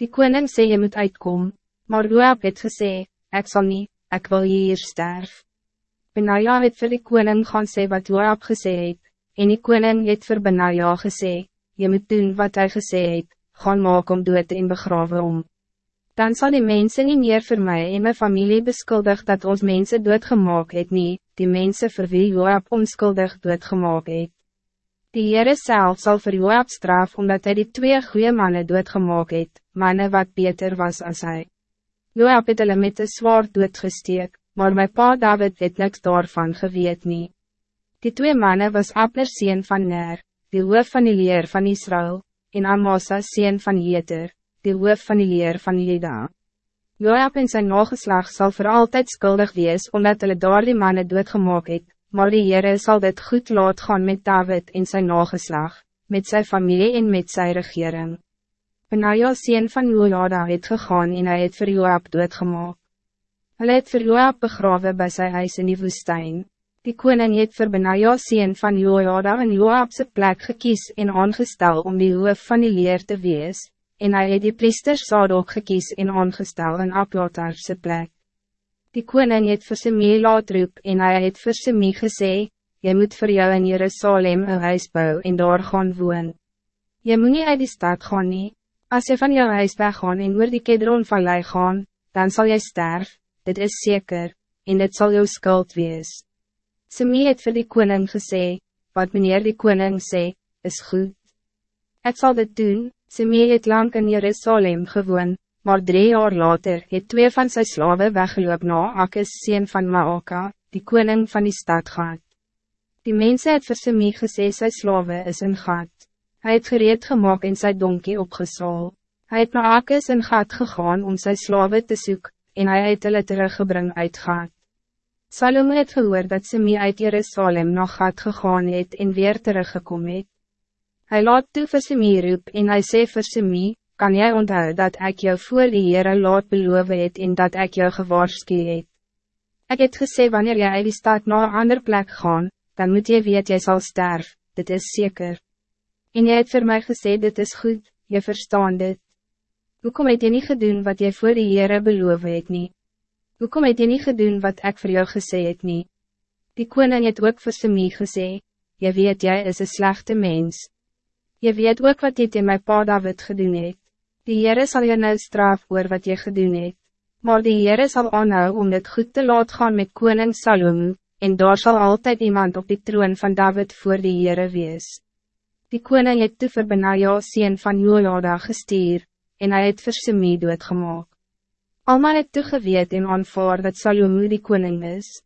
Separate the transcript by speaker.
Speaker 1: Die koning sê je moet uitkom, maar Joab het gesê, ek sal nie, ek wil hier sterf. Benaja het vir die koning gaan sê wat Joab gesê het, en die koning het vir Benaja gesê, je moet doen wat hij gesê het, gaan maak om dood en begraven om. Dan zal die mensen niet meer voor mij en mijn familie beschuldigd dat ons mensen doodgemaak het niet, die mensen voor wie Joab onschuldig doodgemaak het. Die Heere self sal vir Joab straf, omdat hij die twee goede mannen doodgemaak het, mannen wat beter was als hij. Joab het hulle met een zwaard doodgesteek, maar mijn pa David het niks daarvan geweet nie. Die twee mannen was Abner sien van Ner, die hoof van die leer van Israël, en Amasa sien van Jeter, die hoof van die leer van Juda. Joab en zijn nageslag zal voor altijd schuldig wees, omdat hulle daar die mannen doodgemaak het, maar die Heere sal dit goed laat gaan met David en zijn nageslag, met zijn familie en met zijn regering. Benaja sien van Jojada het gegaan en hy het vir Joab doodgemaak. Hulle het vir Joab begrawe by sy huis in die woestijn. Die koning het vir Benaja sien van Jojada in Joabse plek gekies en aangestel om die hoof van die leer te wees, en hij het die priesters Sadok gekies en aangestel in Abjatarse plek. Die koning het vir Semie laat roep en hij het vir Semie gesê, Jy moet voor jou in Jerusalem een huis bou en daar gaan woon. Jy moet nie uit die stad gaan nie, as jy van jou huis weggaan en oor die Kedron vallei gaan, dan zal jy sterf, dit is zeker, en dit zal jou skuld wees. Semie het vir die koning gesê, wat meneer die koning sê, is goed. Ik zal dit doen, Simee het lang in Jerusalem gewoon, maar drie jaar later het twee van zijn slaven weggeloop na Akis sien van Maoka, die koning van die stad gehad. Die mensen het vir Simee gesê sy slaven is in gat. Hij het gereed gemaakt en sy donkie opgesaal. Hij het na Akis in gat gegaan om sy slaven te zoeken, en hij het hulle teruggebring uit gat. Salome het gehoor dat Simee uit Jerusalem na gat gegaan het en weer teruggekom het. Hij laat toe vir Semie roep en hy sê vir Semie, kan jij onthou dat ik jou voor die Heere laat beloof het en dat ik jou gewaarsku het. Ek het gesê wanneer jy uit die stad na een ander plek gaan, dan moet je weet jy zal sterf, dit is zeker. En jy het vir my gesê dit is goed, je verstaan dit. Hoekom het jy nie gedoen wat jy voor die Heere beloof het nie? Hoekom het jy nie gedoen wat ik voor jou gesê het nie? Die koning het ook vir Semie gesê, jy weet jy is een slechte mens. Je weet ook wat dit in mijn pa David gedoen het. Die Heere sal je nou straf oor wat je gedoen het. Maar die Heere sal aanhou om dit goed te laat gaan met koning Salomo, en daar zal altijd iemand op die troon van David voor die Heere wees. Die koning het toe vir Benaja sien van Jojada gestuur, en hij het vir Semie doodgemaak. Almal het toegeweet en aanvaar dat Salomo die koning is.